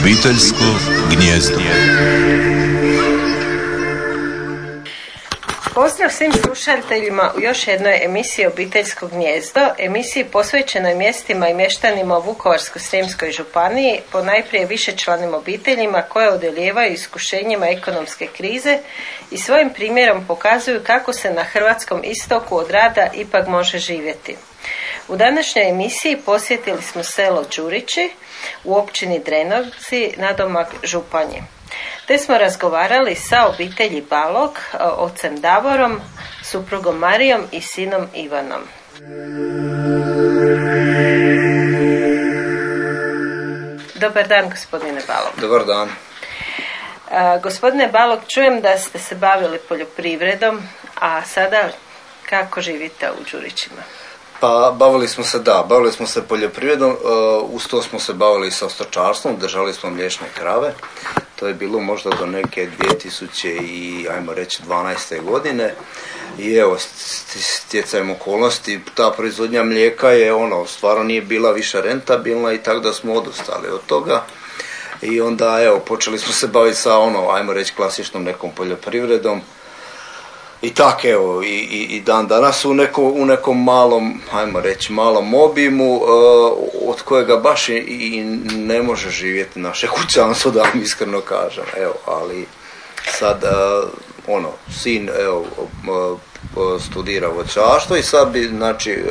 Obiteljsko gnjezdo. Pozdrav svim slušateljima u još jednoj emisiji Obiteljsko gnjezdo, emisiji posvećenoj mjestima i mještanima u Vukovarsko-Srijemskoj županiji, po najprije višečlanim obiteljima koje odjeljevaju iskušenjima ekonomske krize i svojim primjerom pokazuju kako se na hrvatskom istoku od rada ipak može živjeti. U današnjoj emisiji posjetili smo selo Đurići u općini Drenovci, nadomak Županje. Te smo razgovarali sa obitelji Balog, ocem Davorom, suprugom Marijom i sinom Ivanom. Dobar dan, gospodine Balog. Dobar dan. gospodine Balog, čujem da ste se bavili poljoprivredom, a sada kako živite u Đurićima? Pa bavili smo se, da, bavili smo se poljoprivredom, uz to smo se bavili sa stočarstvom, držali smo mliječne krave. To je bilo možda do neke 2000 i ajmo reći 12. godine. I evo, stjecajem okolnosti, ta proizvodnja mlijeka je ono, stvarno nije bila više rentabilna i tako da smo odustali od toga. I onda evo, počeli smo se baviti sa ono, ajmo reći klasičnom nekom poljoprivredom i tak evo i, i, dan danas u, neko, u nekom malom, ajmo reći malom obimu uh, od kojega baš i, i ne može živjeti naše kućanstvo da vam iskreno kažem, evo, ali sad uh, ono, sin evo uh, studira voćarstvo i sad bi znači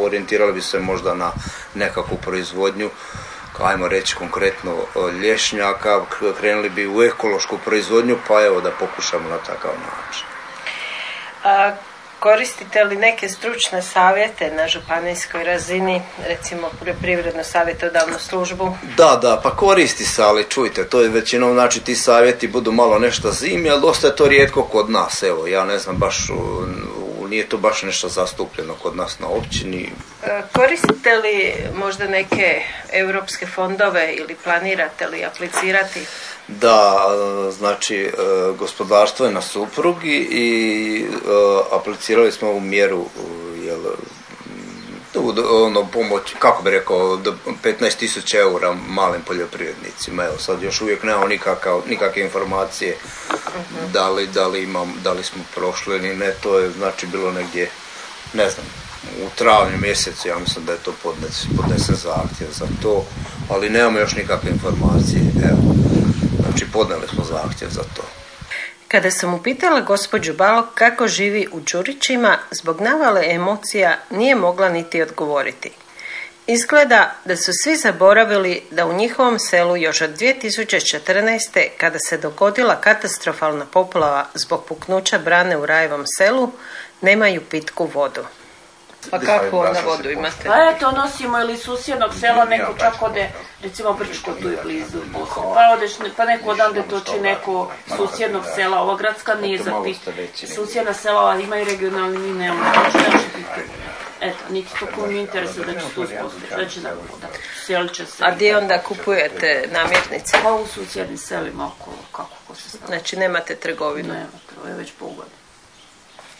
orijentirali bi se možda na nekakvu proizvodnju ajmo reći konkretno lješnjaka, krenuli bi u ekološku proizvodnju pa evo da pokušamo na takav način. A, koristite li neke stručne savjete na županijskoj razini, recimo poljoprivredno savjetodavnu službu? Da, da, pa koristi se, ali čujte, to je većinom, znači ti savjeti budu malo nešto zimi, ali dosta je to rijetko kod nas, evo, ja ne znam baš, nije to baš nešto zastupljeno kod nas na općini. Koristite li možda neke europske fondove ili planirate li aplicirati? Da, znači e, gospodarstvo je na suprugi i e, aplicirali smo u mjeru jel, ono pomoć, kako bi rekao, do 15.000 eura malim poljoprivrednicima. Evo sad još uvijek nemamo nikakav, nikakve informacije da li, da, li imam, da li smo prošli ili ne, to je znači bilo negdje, ne znam, u travnju mjesecu, ja mislim da je to podnesen, podnesen zahtjev za to, ali nemamo još nikakve informacije, evo. Znači podneli smo zahtjev za to. Kada sam upitala gospođu Balog kako živi u Đurićima, zbog navale emocija nije mogla niti odgovoriti. Izgleda da su svi zaboravili da u njihovom selu još od 2014. kada se dogodila katastrofalna poplava zbog puknuća brane u Rajevom selu, nemaju pitku vodu. Pa kako onda vodu imate? Pa eto, nosimo ili susjednog sela, neko čak ode, recimo Brčko tu je blizu Pa odeš, pa neko odande toči neko susjednog sela, ova gradska nije za pit. Susjedna sela imaju regionalni, mi nemamo. Eto, niti to kom interesa da će tu uspostaviti, da će da voda. će se. A gdje onda kupujete namirnice? Pa u susjednim selima okolo, kako ko se stavlja. Znači nemate trgovinu? Nema, to je već pogodno.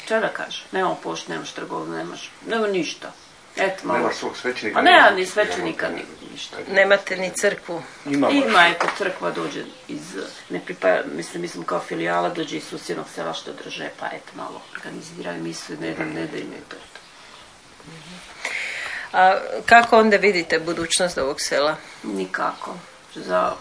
Šta da kaže? Nema pošt, nemaš trgovinu, nemaš, nema ništa. Eto, malo. Nemaš svog svećenika? A nema ni svećenika, ni ništa. Nemate ni crkvu? Ima, Ima eto, crkva dođe iz, ne pripa, mislim, mislim kao filijala, dođe iz susjednog sela što drže, pa eto, malo organiziraju misu, ne da ne da im je to. A kako onda vidite budućnost ovog sela? Nikako. Za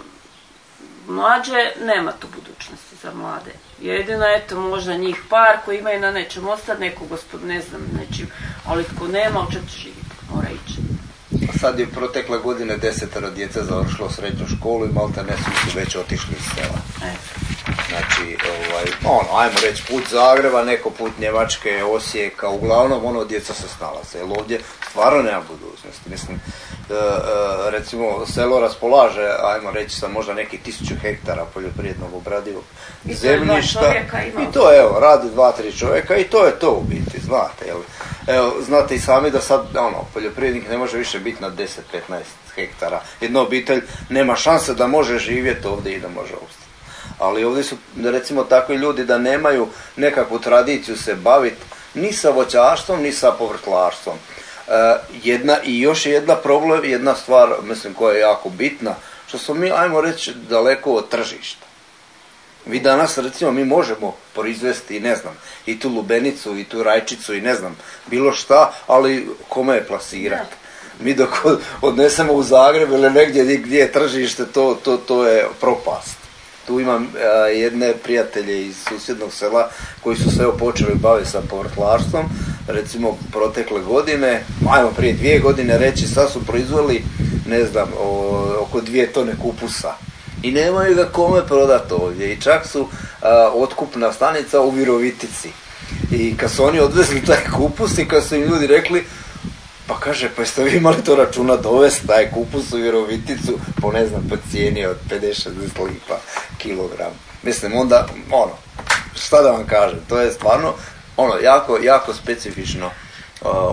mlađe nema tu budućnosti za mlade. Jedino, eto, možda njih par koji imaju na nečem ostati, neko gospod, ne znam, nečim, ali tko nema, od će živjeti, mora ići. Sad je protekle godine desetero djece završilo srednju školu i malte ne su već otišli iz sela. Znači, ovaj, ono, ajmo reći put Zagreba, neko put Njemačke, Osijeka, uglavnom ono djeca se snalaze, jer ovdje stvarno nema budućnosti. Mislim, e, e, recimo selo raspolaže, ajmo reći sa možda neki tisuću hektara poljoprivrednog obradivog zemljišta. I to evo, radi dva, tri čovjeka i to je to u biti, znate. Jel? Evo, znate i sami da sad, ono, poljoprivrednik ne može više biti na 10-15 hektara. Jedna obitelj nema šanse da može živjeti ovdje i da može ostati. Ali ovdje su, recimo, takvi ljudi da nemaju nekakvu tradiciju se baviti ni sa voćarstvom, ni sa povrtlarstvom. E, jedna i još jedna problem, jedna stvar, mislim, koja je jako bitna, što smo mi, ajmo reći, daleko od tržišta. Vi danas, recimo, mi možemo proizvesti, ne znam, i tu lubenicu, i tu rajčicu, i ne znam, bilo šta, ali kome je plasirati? Mi dok odnesemo u Zagreb ili negdje gdje je tržište, to, to, to je propast. Tu imam jedne prijatelje iz susjednog sela koji su se počeli baviti sa povrtlarstvom, recimo protekle godine, ajmo prije dvije godine reći, sad su proizveli, ne znam, oko dvije tone kupusa. I nemaju ga kome prodati ovdje. I čak su otkupna stanica u Virovitici. I kad su oni odvezli taj kupus i kad su im ljudi rekli pa kaže, pa jeste vi imali to računa dovesti taj kupus u Viroviticu po ne znam, po cijeni od 50-60 lipa kilogram. Mislim, onda, ono, šta da vam kažem, to je stvarno, ono, jako, jako specifično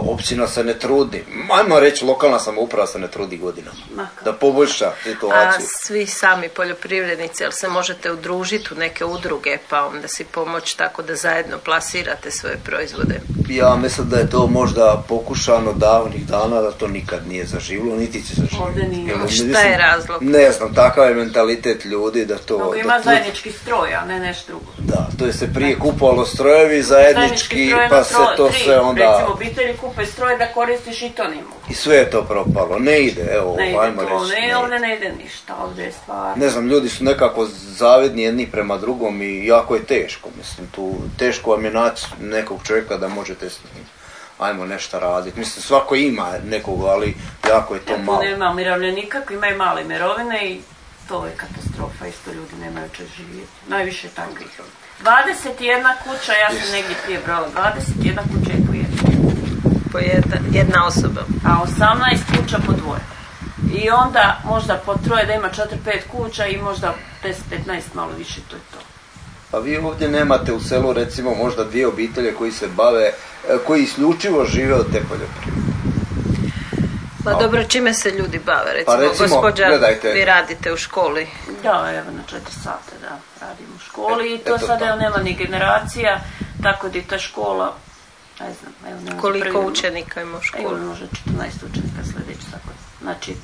općina se ne trudi, ajmo reći lokalna samouprava se ne trudi godinama da poboljša situaciju. A svi sami poljoprivrednici, jel se možete udružiti u neke udruge pa onda si pomoći tako da zajedno plasirate svoje proizvode? Ja mislim da je to možda pokušano davnih dana, da to nikad nije zaživilo, niti će zaživjeti. Šta je razlog? Ne znam, takav je mentalitet ljudi da to... Mnogo ima zajednički stroj, a ne nešto drugo. Da, to je se prije kupovalo strojevi zajednički, pa se to sve onda... Recimo, roditelji kupe stroje da koristiš i to ne mogu. I sve je to propalo, ne ide, evo, ne ajmo ide to, reći. Ne, ovdje ne ide ništa, ovdje je stvar. Ne znam, ljudi su nekako zavidni jedni prema drugom i jako je teško, mislim, tu teško vam je naći nekog čovjeka da možete s njim ajmo nešto raditi. Mislim, svako ima nekog, ali jako je to ja, malo. nema umirovljenika koji imaju male mirovine i to je katastrofa, isto ljudi nemaju će živjeti. Najviše takvih. 21 kuća, ja sam negdje prije brala, 21 kuća je po jedna, jedna osoba. A 18 kuća po dvoje. I onda možda po troje da ima 4-5 kuća i možda 10-15 malo više, to je to. Pa vi ovdje nemate u selu recimo možda dvije obitelje koji se bave, e, koji isključivo žive od te poljoprivrede. Pa dobro, čime se ljudi bave? Recimo, pa recimo gospođa, gledajte. vi radite u školi. Da, evo na četiri sata, da, radim u školi i to sada nema ni generacija, tako da i ta škola ne znam, evo ne Koliko prvi, učenika ima u školi? Evo može 14 učenika sljedeći tako. Znači,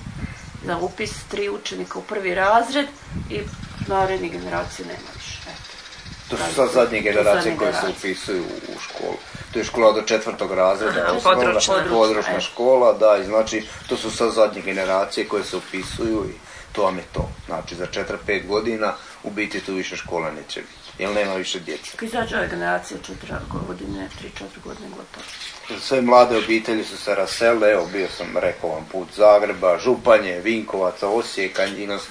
za upis tri učenika u prvi razred i naredni generacije nema više. To su sad zadnje generacije koje se upisuju u školu. To je škola do četvrtog razreda, područna, područna škola, da, i znači to su sad zadnje generacije koje se upisuju i to vam je to. Znači za 4-5 godina u biti tu više škola neće biti jer nema više djece. Izađe ove generacije četiri godine, tri, četiri godine gotovo. Sve mlade obitelji su se rasele, evo bio sam rekao vam put Zagreba, Županje, Vinkovaca, Osijeka,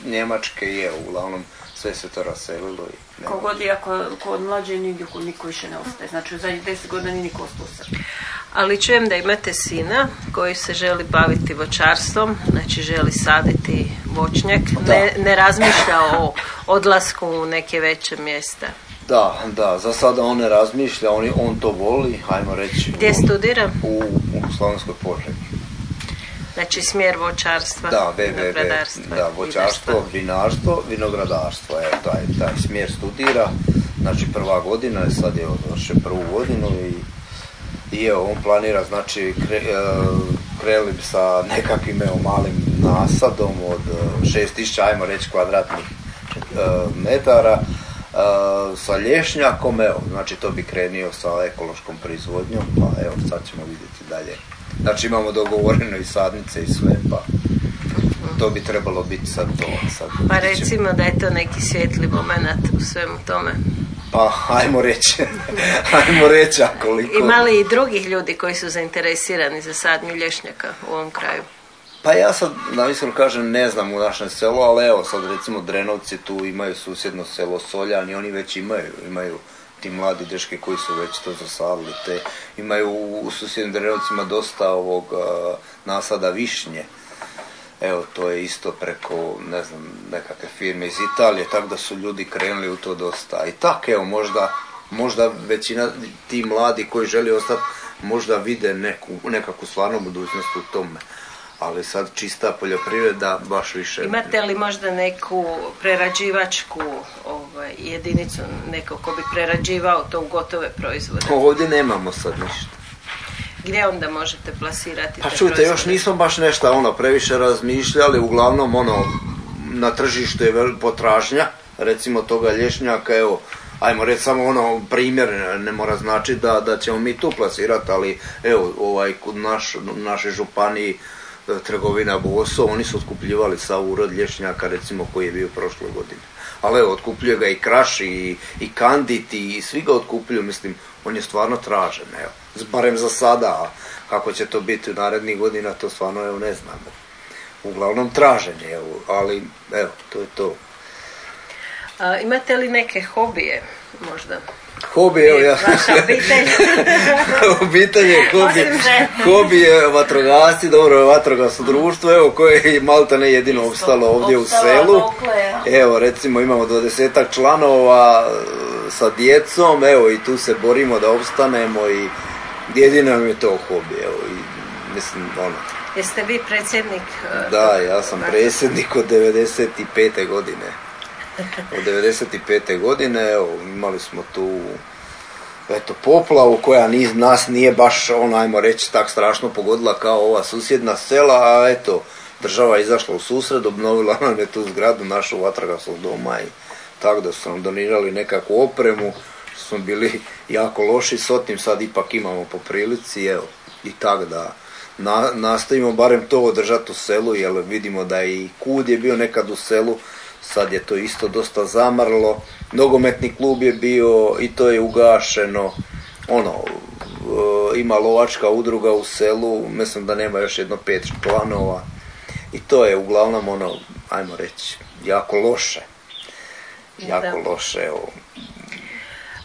Njemačke i evo uglavnom sve se to raselilo. I Kogod je ako kod mlađe nigdje niko više ne ostaje, znači u zadnjih deset godina nije niko ostao Ali čujem da imate sina koji se želi baviti voćarstvom, znači želi saditi voćnjak, ne, ne razmišlja o odlasku u neke veće mjesta. Da, da, za sada on ne razmišlja, on, on to voli, hajmo reći. Gdje studira? U, u Slovenskoj Požegi. Znači smjer voćarstva, da, vinogradarstva. Da, voćarstvo, vinarstvo, vinogradarstvo, evo taj, taj smjer studira. Znači prva godina, sad je odvršio prvu godinu i i evo, on planira, znači, kre, kreli bi sa nekakvim evo, malim nasadom od 6000, ajmo reći, kvadratnih metara, sa lješnjakom, evo, znači to bi krenio sa ekološkom proizvodnjom, pa evo, sad ćemo vidjeti dalje. Znači imamo dogovoreno i sadnice i sve, pa to bi trebalo biti sad to. Sad pa recimo da je to neki svjetli moment u svemu tome. Pa, ajmo reći. ajmo reći, a koliko... Ima li i drugih ljudi koji su zainteresirani za sadnju lješnjaka u ovom kraju? Pa ja sad, na iskreno kažem, ne znam u našem selu, ali evo sad recimo Drenovci tu imaju susjedno selo Soljan oni već imaju, imaju ti mladi deške koji su već to zasadili, te imaju u susjednim Drenovcima dosta ovog nasada višnje, Evo, to je isto preko, ne znam, nekakve firme iz Italije, tako da su ljudi krenuli u to dosta. I tako, evo, možda, možda većina ti mladi koji želi ostati, možda vide neku, nekakvu stvarnu budućnost u tome. Ali sad čista poljoprivreda baš više... Imate li možda neku prerađivačku ovaj, jedinicu, neko ko bi prerađivao to u gotove proizvode? Ovdje nemamo sad ništa. Gdje onda možete plasirati Pa čujte, još nismo baš nešto ono previše razmišljali, uglavnom ono na tržištu je potražnja, recimo toga lješnjaka, evo, ajmo reći samo ono primjer, ne mora znači da, da ćemo mi tu plasirati, ali evo, ovaj, kod naš, naše županiji, e, trgovina Boso, oni su otkupljivali sa urod lješnjaka recimo koji je bio prošle godine. Ali evo, otkupljuje ga i Kraš i, i Kandit i svi ga otkupljuju, mislim, on je stvarno tražen, evo. Barem za sada, a kako će to biti u narednih godina, to stvarno evo ne znamo. Uglavnom tražen je, evo, ali evo, to je to. A, imate li neke hobije možda? Hobi, evo ja. Vaša obitelj. obitelj je hobi. Hobi je vatrogasci, dobro je vatrogasno društvo, evo koje je malta ne jedino opstalo ovdje u selu. dokle. Evo recimo imamo dvadesetak članova e, sa djecom, evo i tu se borimo da opstanemo i jedino nam je to hobi, evo i mislim ono. Jeste vi predsjednik? e, Da, ja sam predsjednik od 95. godine. Od 95. godine, evo, imali smo tu eto, poplavu koja ni, nas nije baš, ono, ajmo reći, tak strašno pogodila kao ova susjedna sela, a eto, država izašla u susred, obnovila nam je tu zgradu našu vatrogasnog doma i tako da su nam donirali nekakvu opremu, smo bili jako loši s otim, sad ipak imamo po prilici, evo, i tak da na, nastavimo barem to održati u selu, jer vidimo da i kud je bio nekad u selu, sad je to isto dosta zamrlo, nogometni klub je bio i to je ugašeno, ono, e, ima lovačka udruga u selu, mislim da nema još jedno pet članova i to je uglavnom ono, ajmo reći, jako loše. Jako Da. loše, evo.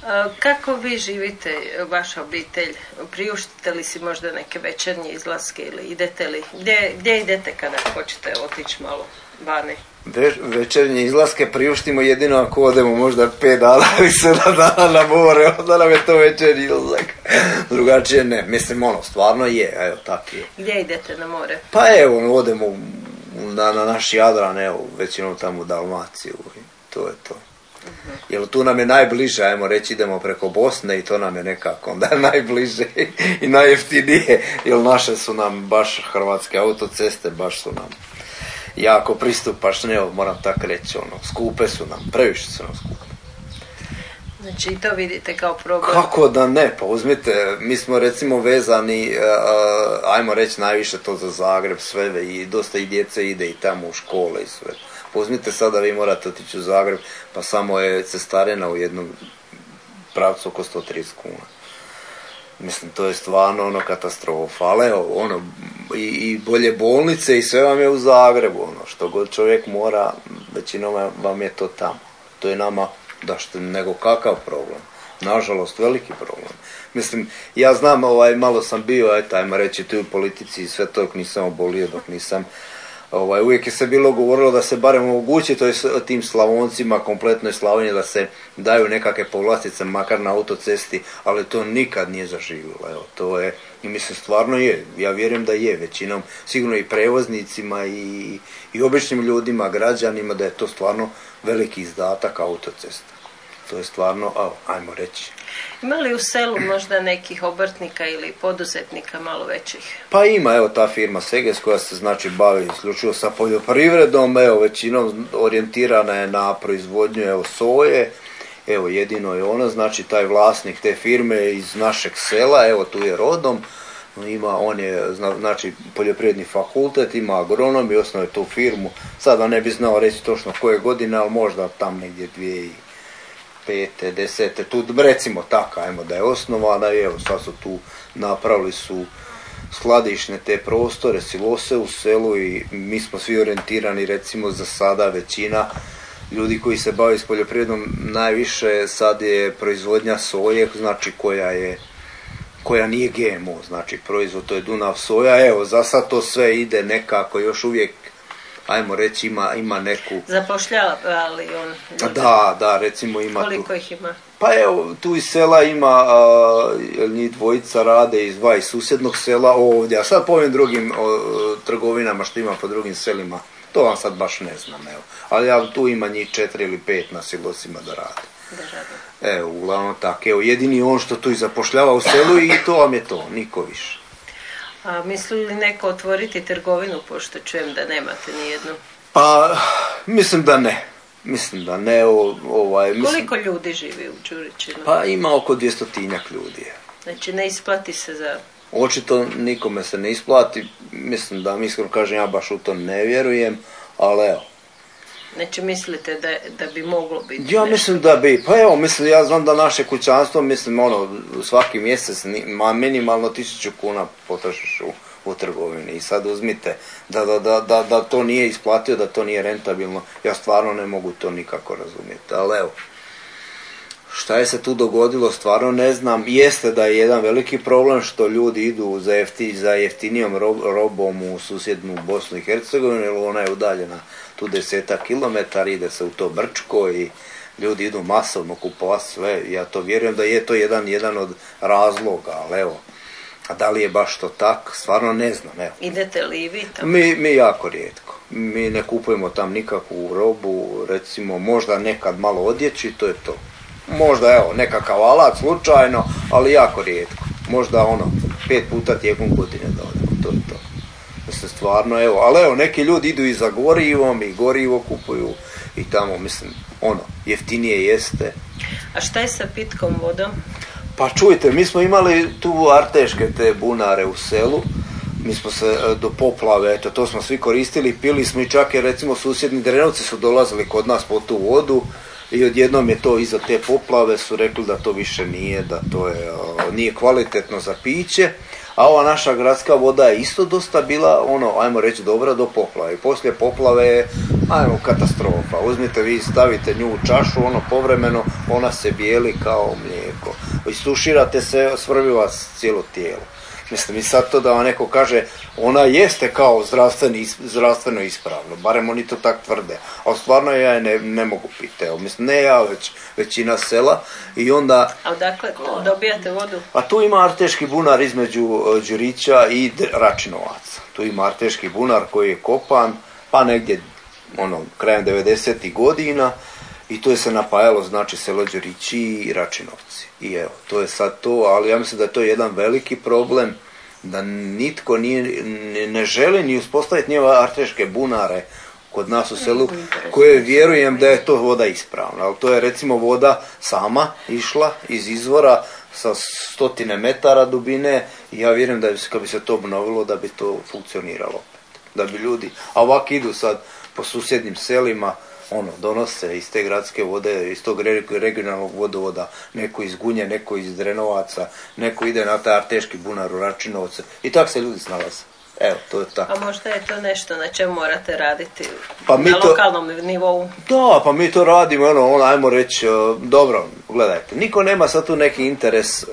A, Kako vi živite, vaša obitelj? Priuštite li si možda neke večernje izlaske ili idete li? Gdje, gdje idete kada hoćete otići malo vani? Ve- večernje izlaske priuštimo jedino ako odemo možda pet dana ili sedam dana na more, onda nam je to večernji izlazak. Drugačije ne, mislim ono, stvarno je, evo tak je. Gdje idete na more? Pa evo, odemo u- na, na naš Jadran, evo, većinom tamo u Dalmaciju i to je to. Jer tu nam je najbliže, ajmo reći, idemo preko Bosne i to nam je nekako onda najbliže i najjeftinije, jer naše su nam baš hrvatske autoceste, baš su nam jako pristupačne, evo, moram tako reći, ono, skupe su nam, previše su nam skupe. Znači i to vidite kao problem. Kako da ne, pa uzmite, mi smo recimo vezani, e, ajmo reći najviše to za Zagreb, sve i dosta i djece ide i tamo u škole i sve. Pa uzmite sada vi morate otići u Zagreb, pa samo je cestarina u jednom pravcu oko 130 kuna. Mislim, to je stvarno ono katastrofa, ali ono, i, i bolje bolnice i sve vam je u Zagrebu, ono, što god čovjek mora, većinom vam je to tamo. To je nama, da što, nego kakav problem. Nažalost, veliki problem. Mislim, ja znam, ovaj, malo sam bio, eto, ajmo reći, tu u politici i sve to dok nisam obolio, dok nisam Ovaj, uvijek je se bilo govorilo da se barem omogući to tim Slavoncima, kompletnoj Slavoniji, da se daju nekakve povlastice, makar na autocesti, ali to nikad nije zaživjelo. Evo, to je, mislim, stvarno je, ja vjerujem da je, većinom, sigurno i prevoznicima i, i običnim ljudima, građanima, da je to stvarno veliki izdatak autocesta. To je stvarno, ajmo reći, Ima li u selu možda nekih obrtnika ili poduzetnika malo većih? Pa ima, evo ta firma Seges koja se znači bavi isključivo sa poljoprivredom, evo većinom orijentirana je na proizvodnju evo soje, evo jedino je ona, znači taj vlasnik te firme iz našeg sela, evo tu je rodom, ima, on je zna- znači poljoprivredni fakultet, ima agronom i osnovao je tu firmu, sada ne bi znao reći točno koje godine, ali možda tam negdje dvije i pete, desete, tu recimo tako, ajmo da je osnovana i evo sad su tu napravili su skladišne te prostore, silose u selu i mi smo svi orijentirani recimo za sada većina ljudi koji se bave s poljoprivredom najviše sad je proizvodnja soje, znači koja je koja nije GMO, znači proizvod to je Dunav soja, evo za sad to sve ide nekako još uvijek ajmo reći ima, ima neku Zapošljava ali on da, da, recimo ima tu Koliko ih ima? pa evo, tu iz sela ima, jer njih dvojica rade iz dva iz susjednog sela ovdje, a sad po ovim drugim o, trgovinama što ima po drugim selima, to vam sad baš ne znam, evo. Ali ja, tu ima njih četiri ili pet na silosima da rade. Da rade. Evo, uglavnom tak, evo, jedini on što tu i zapošljava u selu i to vam je to, niko više. A misli li neko otvoriti trgovinu, pošto čujem da nemate ni jednu? Pa, mislim da ne. Mislim da ne, ovaj... Mislim, Koliko ljudi živi u Đurićinu? Pa ima oko dvjestotinjak ljudi. Znači ne isplati se za... Očito nikome se ne isplati, mislim da, iskreno kažem, ja baš u to ne vjerujem, ali evo. Znači mislite da, da bi moglo biti Ja mislim da bi, pa evo, mislim, ja znam da naše kućanstvo, mislim, ono, svaki mjesec ma minimalno tisuću kuna potrošiš u, u trgovini i sad uzmite da, da, da, da, da to nije isplatio, da to nije rentabilno, ja stvarno ne mogu to nikako razumjeti, ali evo. Šta je se tu dogodilo, stvarno ne znam. Jeste da je jedan veliki problem što ljudi idu za, jefti, za jeftinijom rob- robom u susjednu Bosnu i Hercegovinu, jer ona je udaljena tu desetak kilometara, ide se u to Brčko i ljudi idu masovno kupovati sve. Ja to vjerujem da je to jedan, jedan od razloga, ali evo. A da li je baš to tak, stvarno ne znam, evo. Idete li i vi tamo? Mi, mi jako rijetko. Mi ne kupujemo tam nikakvu robu, recimo možda nekad malo odjeći, to je to. Možda evo nekakav alat slučajno, ali jako rijetko. Možda ono pet puta tijekom godine da odemo, to je to. Mislim stvarno evo, ali evo neki ljudi idu i za gorivom i gorivo kupuju i tamo mislim ono jeftinije jeste. A šta je sa pitkom vodom? Pa čujte, mi smo imali tu arteške te bunare u selu. Mi smo se e, do poplave, eto, to smo svi koristili, pili smo i čak i recimo susjedni drenovci su dolazili kod nas po tu vodu i odjednom je to iza te poplave su rekli da to više nije, da to je, nije kvalitetno za piće. A ova naša gradska voda je isto dosta bila, ono, ajmo reći, dobra do poplave. Poslije poplave je, ajmo, katastrofa. Uzmite vi, stavite nju u čašu, ono, povremeno, ona se bijeli kao mlijeko. Istuširate se, svrbi vas cijelo tijelo. Mislim, i sad to da vam neko kaže, ona jeste kao zdravstveni, is- zdravstveno ispravno, barem oni to tak tvrde, a stvarno ja je ne, ne mogu piti, evo, mislim, ne ja, već većina sela i onda, A odakle dobijate vodu? a tu ima arteški bunar između e, Đurića i Račinovaca. Tu ima arteški bunar koji je kopan, pa negdje, ono, krajem 90. godina i to je se napajalo, znači, selo Đurići i Račinovci. I evo, to je sad to, ali ja mislim da je to jedan veliki problem, da nitko nije, ne- želi ni uspostaviti ove arteške bunare kod nas u selu, koje vjerujem da je to voda ispravna. Ali to je recimo voda sama išla iz izvora sa stotine metara dubine i ja vjerujem da bi se, kad bi se to obnovilo da bi to funkcioniralo opet. Da bi ljudi, a ovak idu sad po susjednim selima, ono, donose iz te gradske vode, iz tog re- regionalnog vodovoda, neko iz Gunje, neko iz Drenovaca, neko ide na taj arteški bunar u Račinovce i tak se ljudi snalaze. Evo, to je tako. A možda je to nešto na čemu morate raditi Pa mi na to- lokalnom nivou. Da, pa mi to radimo, ono, ono ajmo reći, e, dobro, gledajte, niko nema sad tu neki interes, e,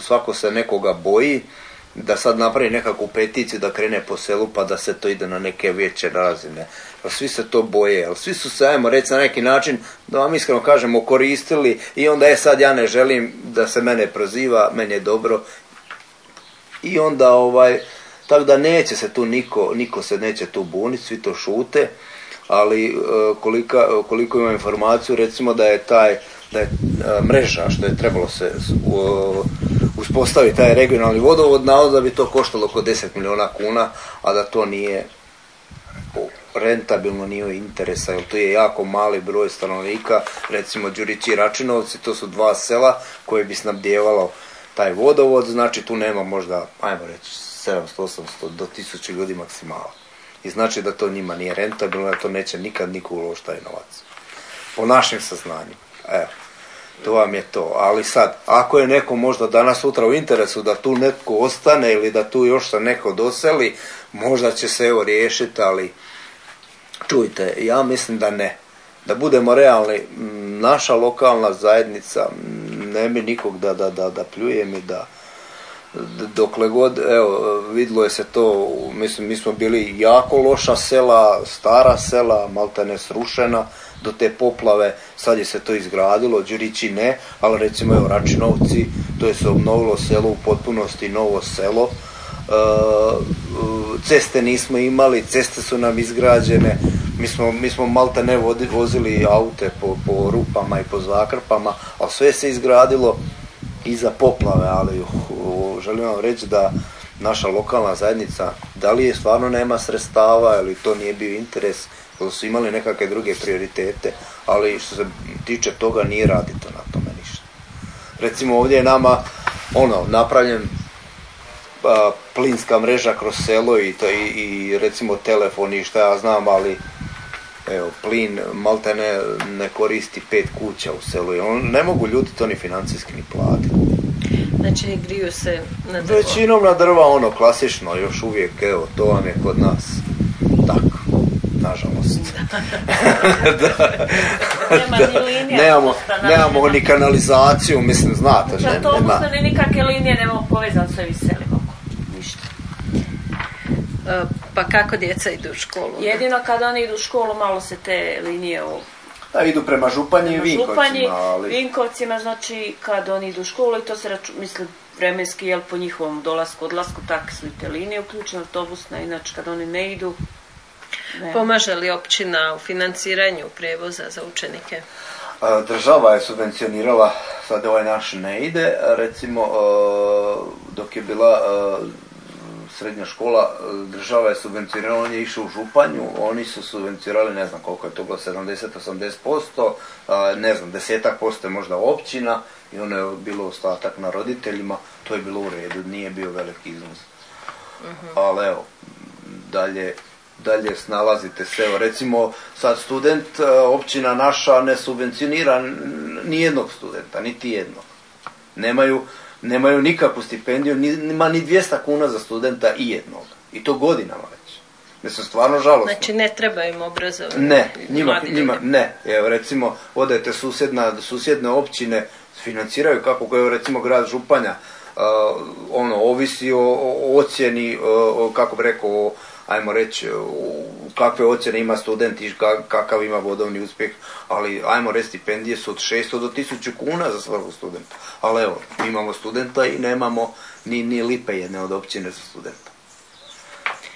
svako se nekoga boji, da sad napravi nekakvu peticiju da krene po selu pa da se to ide na neke veće razine. Pa svi se to boje, ali svi su se, ajmo reći, na neki način, da vam iskreno kažemo, koristili i onda je sad ja ne želim da se mene proziva, meni je dobro. I onda ovaj, tako da neće se tu niko, niko se neće tu buniti, svi to šute, ali e, kolika, koliko imam informaciju recimo da je taj, da je e, mreža što je trebalo se uspostaviti taj regionalni vodovod, navod da bi to koštalo oko 10 milijuna kuna, a da to nije rentabilno nije interesa, jer to je jako mali broj stanovnika, recimo Đurići i Račinovci, to su dva sela koje bi snabdjevalo taj vodovod, znači tu nema možda, ajmo reći, 700, 800 do 1000 ljudi maksimala. I znači da to njima nije rentabilno, da to neće nikad niko uložiti taj novac. Po našim saznanjima. Evo. To vam je to. Ali sad, ako je neko možda danas sutra u interesu da tu netko ostane ili da tu još se neko doseli, možda će se evo riješiti, ali čujte, ja mislim da ne. Da budemo realni, naša lokalna zajednica, ne bi nikog da, da, da, da pljujem i da, dokle god, evo, vidlo je se to, mislim, mi smo bili jako loša sela, stara sela, maltene srušena, do te poplave, sad je se to izgradilo, Đurići ne, ali recimo evo Račinovci, to je se obnovilo selo u potpunosti, novo selo, E, ceste nismo imali, ceste su nam izgrađene, mi smo, mi smo malta ne vozili aute po, po rupama i po zakrpama, ali sve se izgradilo iza poplave, ali uh, želim vam reći da naša lokalna zajednica Da li je stvarno nema sredstava ili to nije bio interes, ili su imali nekakve druge prioritete, ali što se tiče toga nije radito na tome ništa. Recimo ovdje je nama ono, napravljen a, plinska mreža kroz selo i, to, i, i recimo telefon i šta ja znam, ali evo, plin malte ne, ne koristi pet kuća u selu i on, ne mogu ljudi to ni financijski ni platiti. Znači griju se na drvo. Većinom na drva ono klasično, još uvijek evo, to vam je kod nas tako, nažalost. Nema ni linija. Nemamo, nemamo znači, ni kanalizaciju, mislim, znate, ne, to nema. ni nikakve linije nemamo povezan sa ovim selima. Ništa. E, Pa kako djeca idu u školu? Jedino kad oni idu u školu, malo se te linije u Da, idu prema Županji i Vinkovcima, ali... Vinkovcima, znači kad oni idu u školu i to se raču, mislim, vremenski, jel, po njihovom dolasku, odlasku, tak su i te linije uključene, autobusna, inače kad oni ne idu, ne. Pomaže li općina u financiranju prijevoza za učenike? A, Država je subvencionirala, sad ovaj naš ne ide, recimo a, dok je bila a, srednja škola, a, država je subvencionirala, on je išao u Županju, oni su subvencionirali, ne znam koliko je to bilo, 70-80%, a, ne znam, desetak posto je možda općina i ono je bilo ostatak na roditeljima, to je bilo u redu, nije bio veliki iznos. Ali evo, dalje, dalje snalazite se. Evo, recimo, sad student, e, općina naša ne subvencionira n- ni jednog studenta, niti jednog. Nemaju, nemaju nikakvu stipendiju, ni, nima ni 200 kuna za studenta i jednog. I to godinama već. Mislim, stvarno žalostno. Znači ne treba im obrazovanje. Ne, njima, njima, ne. Evo recimo, odete susjedna, susjedne općine, financiraju kako, evo recimo grad Županja, uh, ono, ovisi o, o ocjeni, uh, o, kako bi rekao, o, ajmo reći, kakve ocjene ima student i ka- kakav ima vodovni uspjeh, ali ajmo reći, stipendije su od 600 do 1000 kuna za svakog studenta. Ali evo, imamo studenta i nemamo ni, ni lipe jedne od općine za studenta.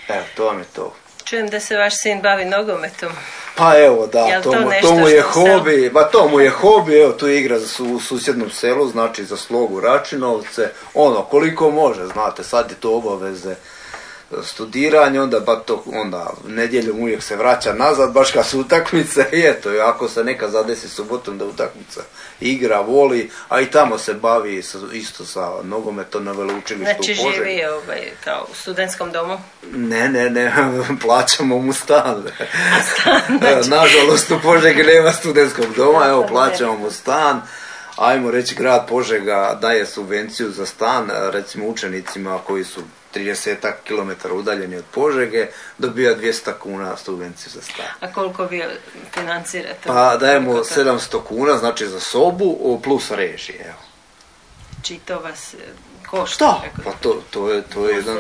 Evo, to vam je to. Čujem da se vaš sin bavi nogometom. Pa evo, da, Jel to, mu, to mu je hobi, ba to mu je hobi, evo tu igra za su, u susjednom selu, znači za slogu Račinovce, ono, koliko može, znate, sad je to obaveze studiranje, onda ba to, onda nedjeljom uvijek se vraća nazad, baš kad su utakmice, i eto, ako se neka zadesi subotom da utakmica igra, voli, a i tamo se bavi isto sa nogometom na veleučilištu Znači u Požegi. živi ovaj, kao u studentskom domu. Ne, ne, ne, plaćamo mu stan. Nažalost u Požegi nema studentskog doma, evo plaćamo mu stan. Ajmo reći grad Požega daje subvenciju za stan, recimo učenicima koji su 30 km udaljeni od Požege, dobija 200 kuna subvenciju za stan. A koliko vi financirate? Pa dajemo Koliko to- 700 kuna, znači za sobu, plus režije, evo. Či to vas e, košta? Pa to, to je, to je jedan...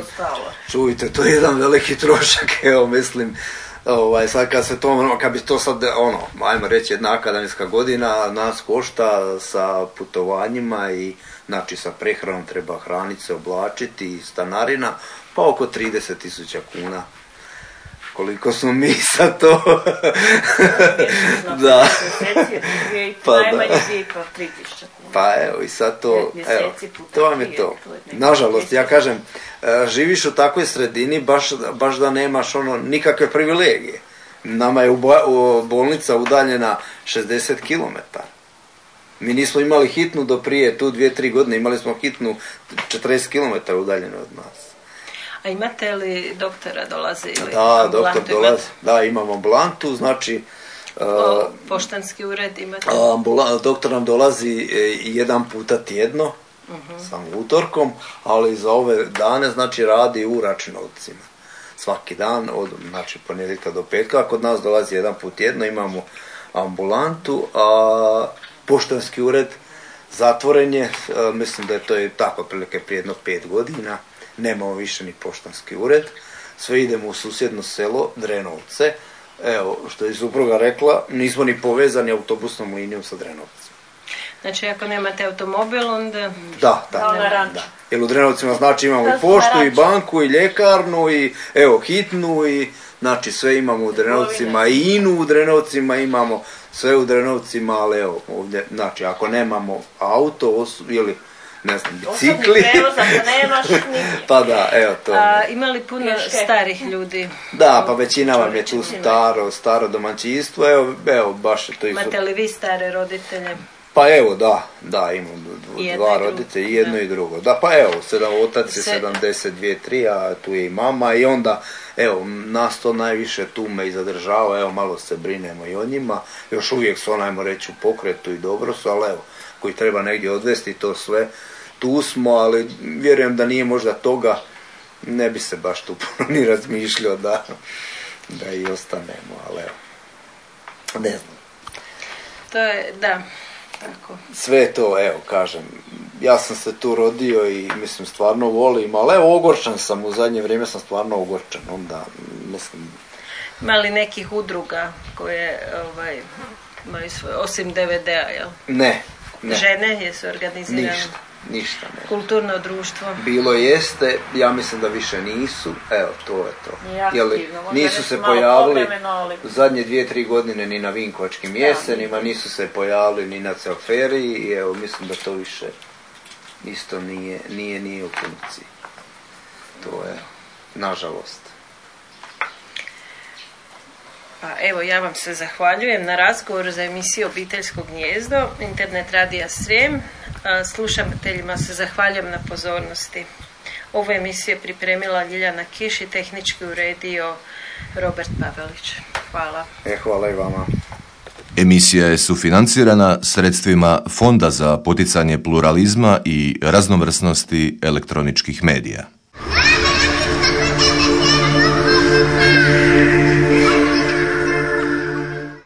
Čujte, to je jedan veliki trošak, evo mislim, ovaj, sad kad se to, kad bi to sad, ono, ajmo reći jedna akademska godina, nas košta sa putovanjima i, znači sa prehranom treba hraniti se, oblačiti i stanarina, pa oko 30 tisuća kuna. Koliko smo mi sa to? da. Pa najmanje kuna. Pa evo i sad to, evo, to vam je to. Nažalost, ja kažem, e, živiš u takvoj sredini baš, baš da nemaš ono nikakve privilegije. Nama je u bolnica udaljena 60 km. Mi nismo imali hitnu do prije tu dvije, tri godine, imali smo hitnu 40 km udaljenu od nas. A imate li doktora dolazi ili Da, doktor dolazi, imate? da, imamo ambulantu, znači e, O, poštanski ured imate? Ambula, doktor nam dolazi e, jedan puta tjedno, samo utorkom, ali za ove dane znači radi u Račinovcima. Svaki dan, od znači ponedjeljka do petka, kod nas dolazi jedan put tjedno, imamo ambulantu, a poštanski ured zatvoren je, e, mislim da je to je tako otprilike prije jedno pet godina, nemamo više ni poštanski ured, sve idemo u susjedno selo Drenovce, evo, što je supruga rekla, nismo ni povezani autobusnom linijom sa Drenovcem. Znači ako nemate automobil onda... Da, da. Da, da. Jer u Drenovcima znači imamo Da i poštu, i banku, i ljekarnu, i evo hitnu, i znači sve imamo u Drenovcima, i inu u Drenovcima imamo, sve u Drenovcima, ali evo ovdje, znači ako nemamo auto osu- ili ne znam, Osobni bicikli. prevoz, ako nemaš, pa da, evo to. A ima li puno Pješke. starih ljudi? Da, pa većina vam je tu staro, staro domaćinstvo, evo, evo baš je to isto. Imate li vi stare roditelje? Pa evo, da, da, imam dva roditelja, i jedno da. i drugo. Da, pa evo, sedam otac je Se- 72, 3, a tu je i mama i onda, evo, nas to najviše tu me i zadržava, evo, malo se brinemo i o njima. Još uvijek su, onajmo reći, u pokretu i dobro su, ali evo, koji treba negdje odvesti to sve, tu smo, ali vjerujem da nije možda toga, ne bi se baš tu puno ni razmišljao da, da i ostanemo, ali evo, ne znam. To je, da, tako. sve je to, evo, kažem, ja sam se tu rodio i mislim stvarno volim, ali evo ogorčan sam, u zadnje vrijeme sam stvarno ogorčan, onda mislim, Ima li nekih udruga koje ovaj, imaju svoje, osim DVD-a, jel? ne, ne, Žene jesu organizirane? ništa, ništa ne. Kulturno društvo? Bilo jeste, ja mislim da više nisu, evo, to je to. Jeli, nisu se pojavili zadnje dvije, tri godine ni na Vinkovačkim jesenima, nisu se pojavili ni na Celferi i evo, mislim da to više isto nije, nije, nije u funkciji. To je, nažalost. Pa evo, ja vam se zahvaljujem na razgovoru za emisiju Obiteljsko gnjezdo, internet radija Srijem. Slušateljima se zahvaljujem na pozornosti. Ovu emisiju je pripremila Ljiljana Kiš i tehnički uredio Robert Pavelić. Hvala. E, hvala i vama. Emisija je sufinancirana sredstvima Fonda za poticanje pluralizma i raznovrsnosti elektroničkih medija.